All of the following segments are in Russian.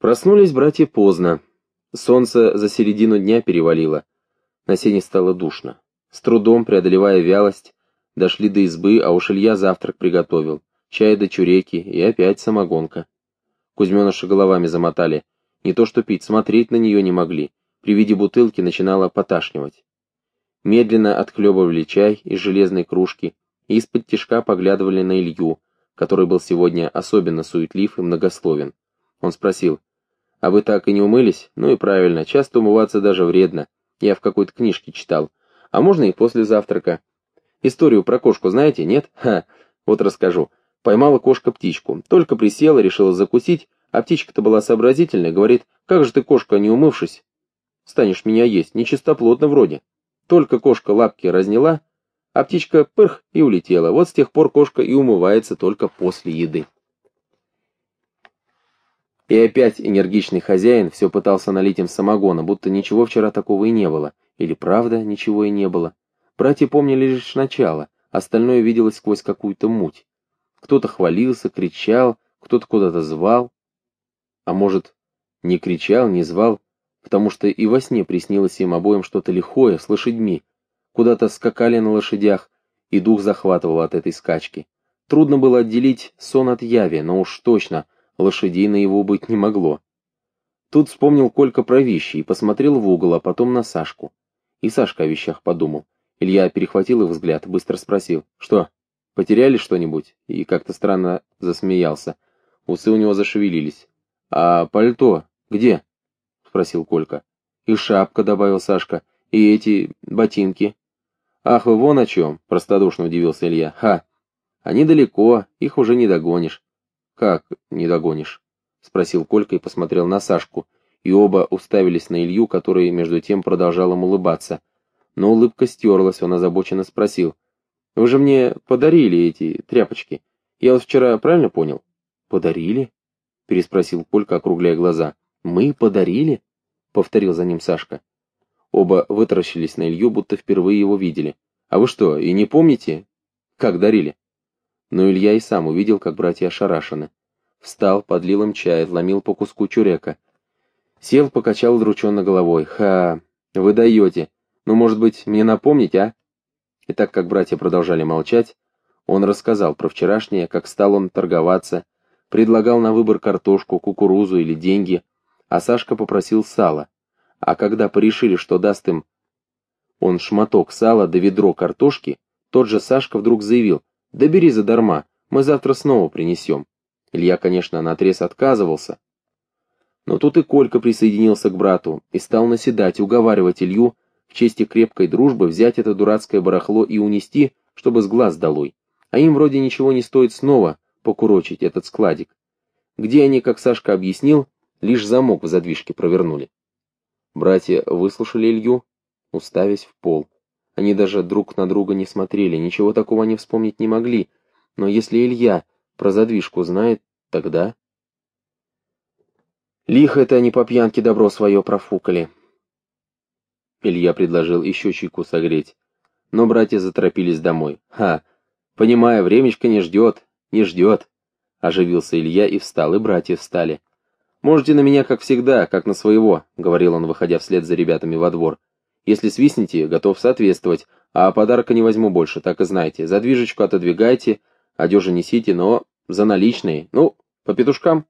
Проснулись братья поздно. Солнце за середину дня перевалило. На сене стало душно. С трудом, преодолевая вялость, дошли до избы, а уж Илья завтрак приготовил. Чай до чуреки и опять самогонка. Кузьменыши головами замотали. Не то что пить, смотреть на нее не могли. При виде бутылки начинало поташнивать. Медленно отхлебывали чай из железной кружки и из-под тишка поглядывали на Илью, который был сегодня особенно суетлив и многословен. Он спросил, а вы так и не умылись? Ну и правильно, часто умываться даже вредно. Я в какой-то книжке читал. А можно и после завтрака. Историю про кошку знаете, нет? Ха, вот расскажу. Поймала кошка птичку. Только присела, решила закусить, а птичка-то была сообразительная, говорит, как же ты, кошка, не умывшись, станешь меня есть, нечистоплотно вроде. Только кошка лапки разняла, а птичка пырх и улетела. Вот с тех пор кошка и умывается только после еды. И опять энергичный хозяин все пытался налить им самогона, будто ничего вчера такого и не было. Или правда ничего и не было. Братья помнили лишь начало, остальное виделось сквозь какую-то муть. Кто-то хвалился, кричал, кто-то куда-то звал. А может, не кричал, не звал, потому что и во сне приснилось им обоим что-то лихое с лошадьми. Куда-то скакали на лошадях, и дух захватывал от этой скачки. Трудно было отделить сон от яви, но уж точно — лошадей на его быть не могло. Тут вспомнил Колька про вещи и посмотрел в угол, а потом на Сашку. И Сашка о вещах подумал. Илья перехватил их взгляд, быстро спросил. «Что, потеряли что-нибудь?» И как-то странно засмеялся. Усы у него зашевелились. «А пальто где?» — спросил Колька. «И шапка», — добавил Сашка, — «и эти ботинки». «Ах, вы вон о чем!» — простодушно удивился Илья. «Ха! Они далеко, их уже не догонишь. «Как не догонишь?» — спросил Колька и посмотрел на Сашку, и оба уставились на Илью, который между тем продолжал им улыбаться. Но улыбка стерлась, он озабоченно спросил. «Вы же мне подарили эти тряпочки. Я вот вчера правильно понял?» «Подарили?» — переспросил Колька, округляя глаза. «Мы подарили?» — повторил за ним Сашка. Оба вытаращились на Илью, будто впервые его видели. «А вы что, и не помните, как дарили?» Но Илья и сам увидел, как братья ошарашены. Встал, подлил им чай, отломил по куску чурека. Сел, покачал удрученно головой. «Ха, вы даете. Ну, может быть, мне напомнить, а?» И так как братья продолжали молчать, он рассказал про вчерашнее, как стал он торговаться, предлагал на выбор картошку, кукурузу или деньги, а Сашка попросил сала. А когда порешили, что даст им он шматок сала да ведро картошки, тот же Сашка вдруг заявил, «Да бери задарма, мы завтра снова принесем». Илья, конечно, наотрез отказывался. Но тут и Колька присоединился к брату и стал наседать, уговаривать Илью в чести крепкой дружбы взять это дурацкое барахло и унести, чтобы с глаз долой. А им вроде ничего не стоит снова покурочить этот складик. Где они, как Сашка объяснил, лишь замок в задвижке провернули. Братья выслушали Илью, уставясь в пол. Они даже друг на друга не смотрели, ничего такого они вспомнить не могли. Но если Илья про задвижку знает, тогда... Лихо это они по пьянке добро свое профукали. Илья предложил еще чайку согреть. Но братья заторопились домой. «Ха! Понимаю, времечко не ждет, не ждет!» Оживился Илья и встал, и братья встали. «Можете на меня, как всегда, как на своего», — говорил он, выходя вслед за ребятами во двор. Если свистнете, готов соответствовать, а подарка не возьму больше, так и знайте. Задвижечку отодвигайте, одежу несите, но за наличные. Ну, по петушкам.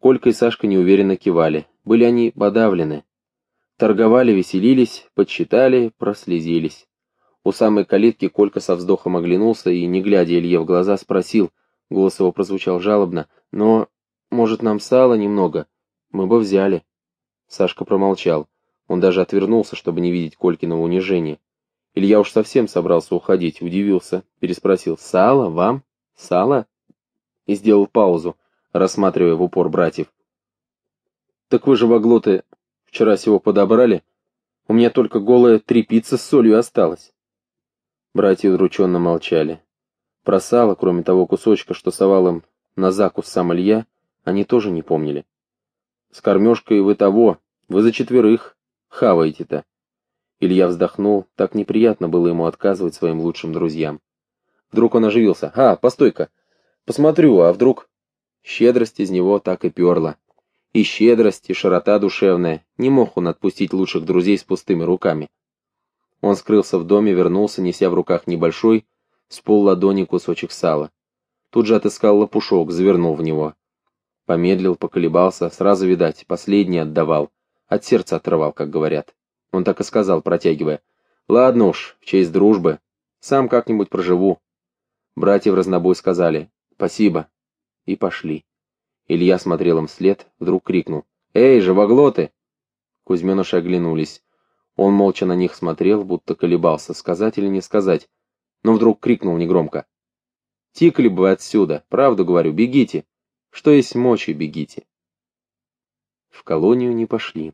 Колька и Сашка неуверенно кивали. Были они подавлены. Торговали, веселились, подсчитали, прослезились. У самой калитки Колька со вздохом оглянулся и, не глядя Илье в глаза, спросил, голос его прозвучал жалобно, «Но, может, нам сало немного? Мы бы взяли». Сашка промолчал. Он даже отвернулся, чтобы не видеть Колькиного унижения. Илья уж совсем собрался уходить, удивился, переспросил «Сало? Вам? Сало?» и сделал паузу, рассматривая в упор братьев. «Так вы же, воглоты, вчера всего подобрали? У меня только голая трепица с солью осталась». Братья удрученно молчали. Про сало, кроме того кусочка, что совал им на закус сам Илья, они тоже не помнили. «С кормежкой вы того, вы за четверых», Хаваете-то. Илья вздохнул, так неприятно было ему отказывать своим лучшим друзьям. Вдруг он оживился. «А, постой-ка! Посмотрю, а вдруг...» Щедрость из него так и перла. И щедрость, и широта душевная. Не мог он отпустить лучших друзей с пустыми руками. Он скрылся в доме, вернулся, неся в руках небольшой, с полладони кусочек сала. Тут же отыскал лопушок, завернул в него. Помедлил, поколебался, сразу, видать, последний отдавал. От сердца отрывал, как говорят. Он так и сказал, протягивая. «Ладно уж, в честь дружбы. Сам как-нибудь проживу». Братья в разнобой сказали «Спасибо» и пошли. Илья смотрел им вслед, вдруг крикнул «Эй, живоглоты!» Кузьменуши оглянулись. Он молча на них смотрел, будто колебался, сказать или не сказать, но вдруг крикнул негромко. «Тикли бы отсюда, правду говорю, бегите! Что есть мочи, бегите!» В колонию не пошли.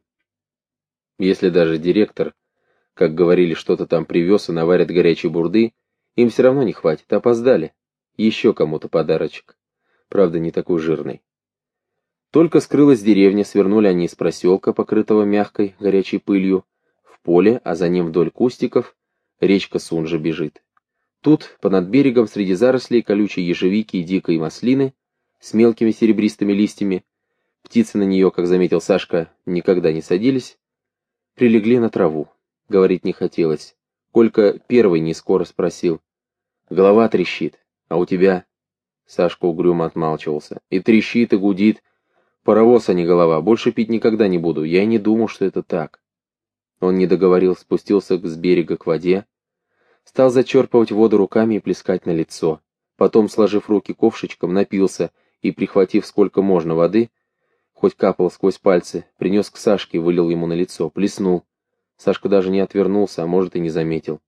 Если даже директор, как говорили, что-то там привез и наварят горячей бурды, им все равно не хватит, опоздали. Еще кому-то подарочек. Правда, не такой жирный. Только скрылась деревня, свернули они из проселка, покрытого мягкой, горячей пылью, поле, а за ним вдоль кустиков речка Сунжа бежит. Тут, понад берегом, среди зарослей колючей ежевики и дикой маслины, с мелкими серебристыми листьями, птицы на нее, как заметил Сашка, никогда не садились, прилегли на траву. Говорить не хотелось. Колька первый не скоро спросил. Голова трещит, а у тебя... Сашка угрюмо отмалчивался. И трещит, и гудит. Паровоз, а не голова. Больше пить никогда не буду. Я и не думал, что это так. Он не договорил, спустился с берега к воде, стал зачерпывать воду руками и плескать на лицо. Потом, сложив руки ковшичком, напился и, прихватив сколько можно воды, хоть капал сквозь пальцы, принес к Сашке вылил ему на лицо, плеснул. Сашка даже не отвернулся, а может и не заметил.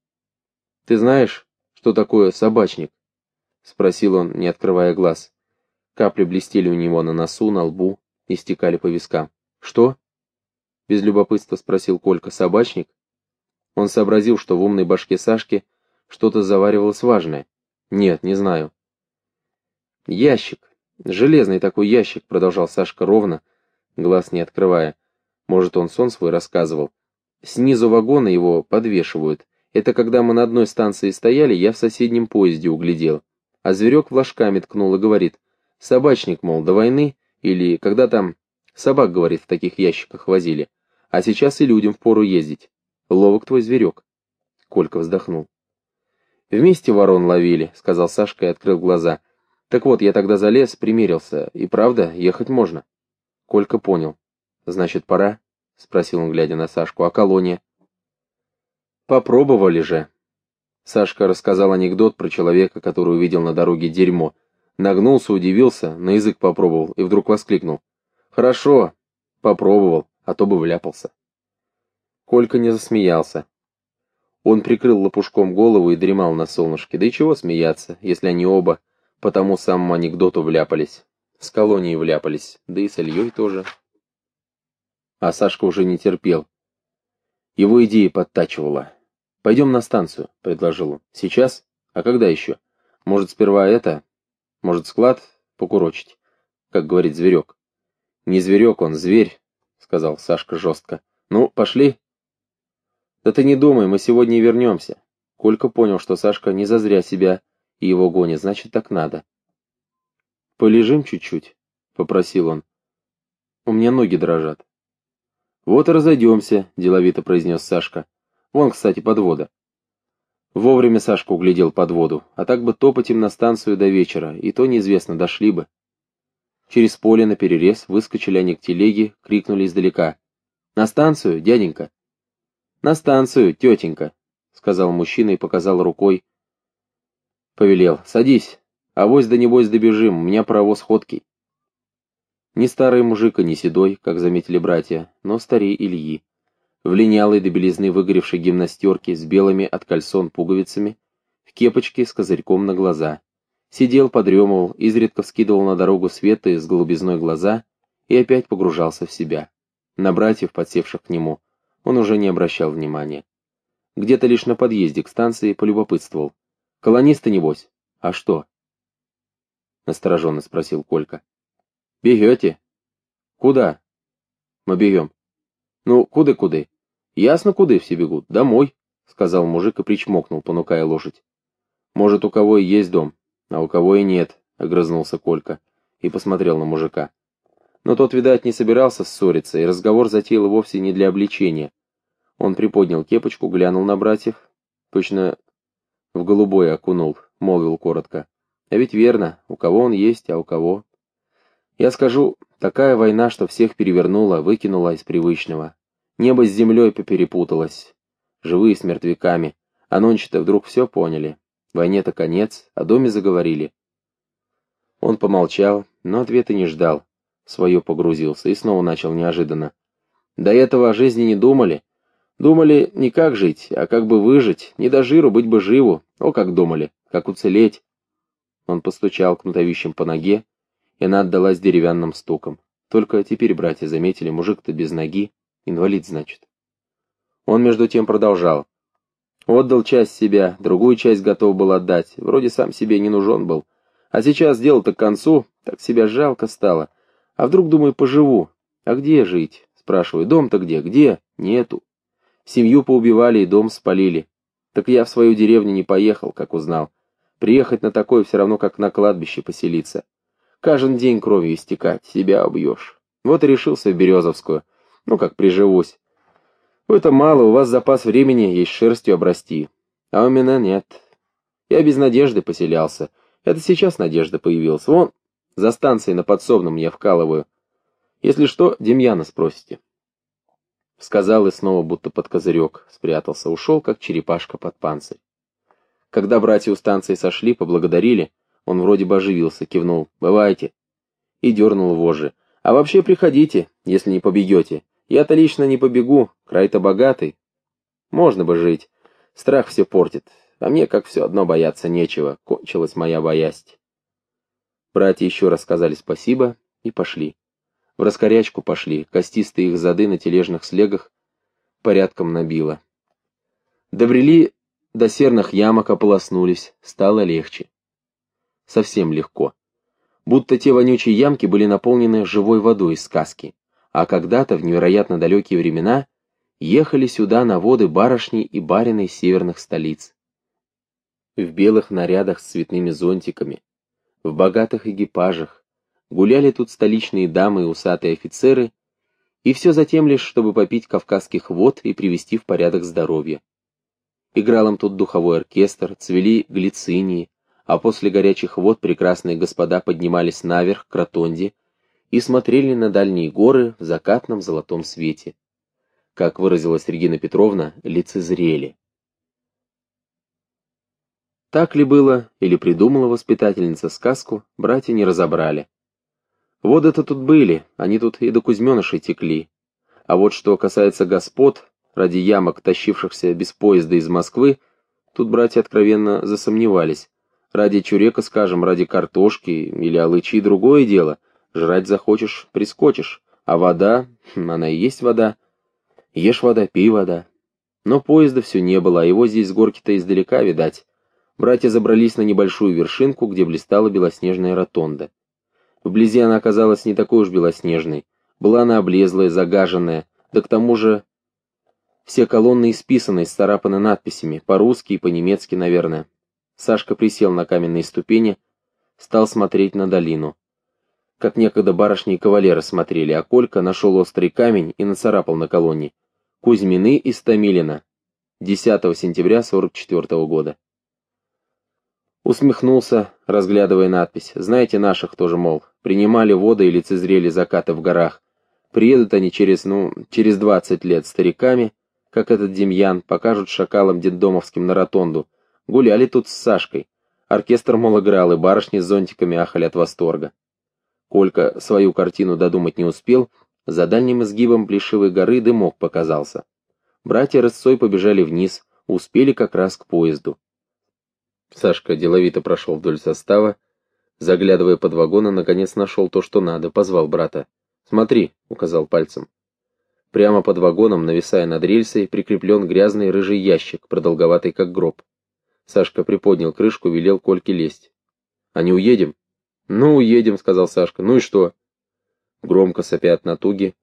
«Ты знаешь, что такое собачник?» — спросил он, не открывая глаз. Капли блестели у него на носу, на лбу и стекали по вискам. «Что?» Без любопытства спросил Колька. Собачник? Он сообразил, что в умной башке Сашки что-то заваривалось важное. Нет, не знаю. Ящик. Железный такой ящик, продолжал Сашка ровно, глаз не открывая. Может, он сон свой рассказывал. Снизу вагона его подвешивают. Это когда мы на одной станции стояли, я в соседнем поезде углядел. А зверек флажками ткнул и говорит, собачник, мол, до войны, или когда там собак, говорит, в таких ящиках возили. А сейчас и людям впору ездить. Ловок твой зверек. Колька вздохнул. Вместе ворон ловили, сказал Сашка и открыл глаза. Так вот, я тогда залез, примерился, и правда, ехать можно. Колька понял. Значит, пора? Спросил он, глядя на Сашку. А колония? Попробовали же. Сашка рассказал анекдот про человека, который увидел на дороге дерьмо. Нагнулся, удивился, на язык попробовал и вдруг воскликнул. «Хорошо, попробовал а то бы вляпался. Колька не засмеялся. Он прикрыл лопушком голову и дремал на солнышке. Да и чего смеяться, если они оба по тому самому анекдоту вляпались. С колонией вляпались, да и с Ильей тоже. А Сашка уже не терпел. Его идея подтачивала. «Пойдем на станцию», — предложил он. «Сейчас? А когда еще? Может, сперва это? Может, склад покурочить?» Как говорит зверек. Не зверек он, зверь, сказал Сашка жестко. «Ну, пошли?» «Да ты не думай, мы сегодня и вернемся». Колька понял, что Сашка не зазря себя и его гонит, значит, так надо. «Полежим чуть-чуть», — попросил он. «У меня ноги дрожат». «Вот и разойдемся», — деловито произнес Сашка. «Вон, кстати, подвода». Вовремя Сашка углядел подводу, а так бы топать им на станцию до вечера, и то неизвестно, дошли бы. Через поле на перерез выскочили они к телеге, крикнули издалека. «На станцию, дяденька!» «На станцию, тетенька!» — сказал мужчина и показал рукой. Повелел. «Садись, авось да небось добежим, у меня паровоз ходкий». Не старый мужик, и не седой, как заметили братья, но старей Ильи. В линялой до белизны выгоревшей гимнастерке с белыми от кальсон пуговицами, в кепочке с козырьком на глаза. Сидел, подремывал, изредка вскидывал на дорогу света с голубизной глаза и опять погружался в себя. На братьев, подсевших к нему, он уже не обращал внимания. Где-то лишь на подъезде к станции полюбопытствовал. «Колонисты, небось? А что?» Настороженно спросил Колька. «Бегете?» «Куда?» «Мы бегем». «Ну, куды-куды?» «Ясно, куды все бегут. Домой», — сказал мужик и причмокнул, понукая лошадь. «Может, у кого и есть дом, «А у кого и нет», — огрызнулся Колька и посмотрел на мужика. Но тот, видать, не собирался ссориться, и разговор затеял вовсе не для обличения. Он приподнял кепочку, глянул на братьев, точно в голубое окунул, молвил коротко. А ведь верно, у кого он есть, а у кого... Я скажу, такая война, что всех перевернула, выкинула из привычного. Небо с землей поперепуталось. Живые с мертвяками. А нонче-то вдруг все поняли. Войне-то конец, о доме заговорили. Он помолчал, но ответа не ждал свое погрузился и снова начал неожиданно. До этого о жизни не думали. Думали не как жить, а как бы выжить, не до жиру, быть бы живу. О, как думали, как уцелеть. Он постучал кнутовищем по ноге, и она отдалась деревянным стуком. Только теперь братья заметили, мужик-то без ноги, инвалид, значит. Он между тем продолжал. Отдал часть себя, другую часть готов был отдать, вроде сам себе не нужен был. А сейчас дело-то к концу, так себя жалко стало. А вдруг, думаю, поживу? А где жить? Спрашиваю, дом-то где? Где? Нету. Семью поубивали и дом спалили. Так я в свою деревню не поехал, как узнал. Приехать на такое все равно, как на кладбище поселиться. Каждый день кровью истекать, себя убьешь. Вот и решился в Березовскую. Ну, как приживусь. Это мало, у вас запас времени есть шерстью обрасти. А у меня нет. Я без надежды поселялся. Это сейчас надежда появилась. Вон, за станцией на подсобном я вкалываю. Если что, Демьяна спросите. Сказал и снова будто под козырек, спрятался, ушел, как черепашка под панцирь. Когда братья у станции сошли, поблагодарили, он вроде бы оживился, кивнул «Бывайте» и дернул вожжи. «А вообще приходите, если не побегете. Я-то лично не побегу, край-то богатый. Можно бы жить. Страх все портит, а мне, как все одно, бояться нечего. Кончилась моя боязнь». Братья еще раз сказали спасибо и пошли. В раскорячку пошли, костистые их зады на тележных слегах порядком набило. Добрели до серных ямок, ополоснулись, стало легче. Совсем легко. Будто те вонючие ямки были наполнены живой водой из сказки, а когда-то, в невероятно далекие времена, ехали сюда на воды барышни и барины северных столиц. В белых нарядах с цветными зонтиками, в богатых экипажах, гуляли тут столичные дамы и усатые офицеры, и все затем лишь, чтобы попить кавказских вод и привести в порядок здоровье. Играл им тут духовой оркестр, цвели глицинии, а после горячих вод прекрасные господа поднимались наверх к ротонде и смотрели на дальние горы в закатном золотом свете. Как выразилась Регина Петровна, лицезрели. Так ли было, или придумала воспитательница сказку, братья не разобрали. Воды-то тут были, они тут и до Кузьменышей текли. А вот что касается господ, ради ямок, тащившихся без поезда из Москвы, тут братья откровенно засомневались. Ради чурека, скажем, ради картошки или алычи другое дело. Жрать захочешь, прискочишь. А вода, хм, она и есть вода. Ешь вода, пей вода. Но поезда все не было, а его здесь с горки-то издалека видать. Братья забрались на небольшую вершинку, где блистала белоснежная ротонда. Вблизи она оказалась не такой уж белоснежной. Была она облезлая, загаженная, да к тому же все колонны исписаны, сцарапаны надписями, по-русски и по-немецки, наверное. Сашка присел на каменные ступени, стал смотреть на долину. Как некогда барышни и кавалеры смотрели, а Колька нашел острый камень и нацарапал на колонне. Кузьмины из Томилина. 10 сентября 44 года. Усмехнулся, разглядывая надпись. Знаете наших тоже, мол, принимали воды и лицезрели закаты в горах. Приедут они через, ну, через двадцать лет стариками, как этот Демьян, покажут шакалам детдомовским на ротонду. Гуляли тут с Сашкой. Оркестр, мол, играл, и барышни с зонтиками ахали от восторга. Колька свою картину додумать не успел, за дальним изгибом плешивой горы дымок показался. Братья рысцой побежали вниз, успели как раз к поезду. Сашка деловито прошел вдоль состава, заглядывая под вагон, и наконец нашел то, что надо, позвал брата. «Смотри», — указал пальцем. Прямо под вагоном, нависая над рельсой, прикреплен грязный рыжий ящик, продолговатый как гроб. Сашка приподнял крышку, велел Кольке лезть. «А не уедем?» «Ну, уедем», — сказал Сашка. «Ну и что?» Громко сопя от натуги,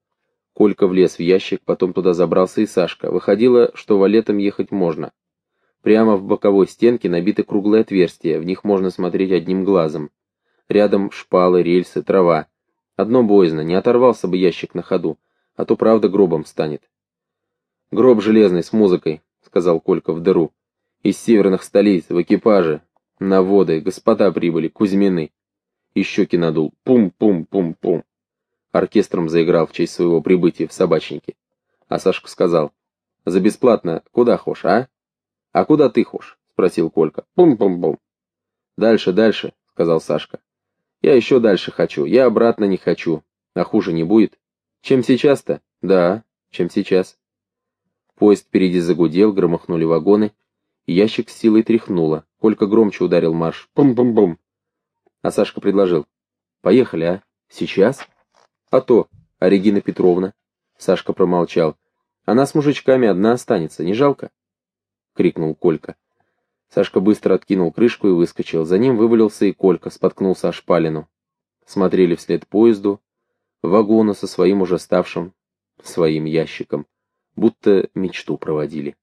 Колька влез в ящик, потом туда забрался и Сашка. Выходило, что валетом ехать можно. Прямо в боковой стенке набиты круглые отверстия, в них можно смотреть одним глазом. Рядом шпалы, рельсы, трава. Одно боязно, не оторвался бы ящик на ходу, а то правда гробом станет. Гроб железный с музыкой, сказал Колька в дыру. Из северных столиц, в экипаже. На воды, господа прибыли, Кузьмины. И щеки надул. Пум-пум-пум-пум. Оркестром заиграл в честь своего прибытия в собачнике. А Сашка сказал. За бесплатно куда хошь, а? А куда ты хошь? Спросил Колька. Пум-пум-пум. Дальше, дальше, сказал Сашка. Я еще дальше хочу, я обратно не хочу. А хуже не будет. Чем сейчас-то? Да, чем сейчас. Поезд впереди загудел, громыхнули вагоны, ящик с силой тряхнуло. Колька громче ударил марш. Пум-пум-пум. А Сашка предложил. Поехали, а? Сейчас? А то, а Регина Петровна? Сашка промолчал. Она с мужичками одна останется, не жалко? Крикнул Колька. Сашка быстро откинул крышку и выскочил. За ним вывалился и Колька, споткнулся о шпалину. Смотрели вслед поезду, вагону со своим уже ставшим своим ящиком, будто мечту проводили.